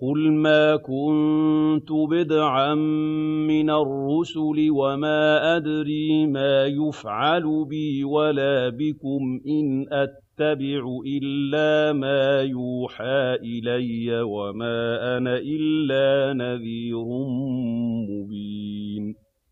قُلْ مَا كُنتُ بِدْعًا مِّنَ الرُّسُلِ وَمَا أَدْرِي مَا يُفْعَلُ بِي وَلَا بِكُمْ ۖ إِنْ أَتَّبِعُ إِلَّا مَا يُوحَىٰ إِلَيَّ وَمَا أَنَا إِلَّا نَذِيرٌ مُّبِينٌ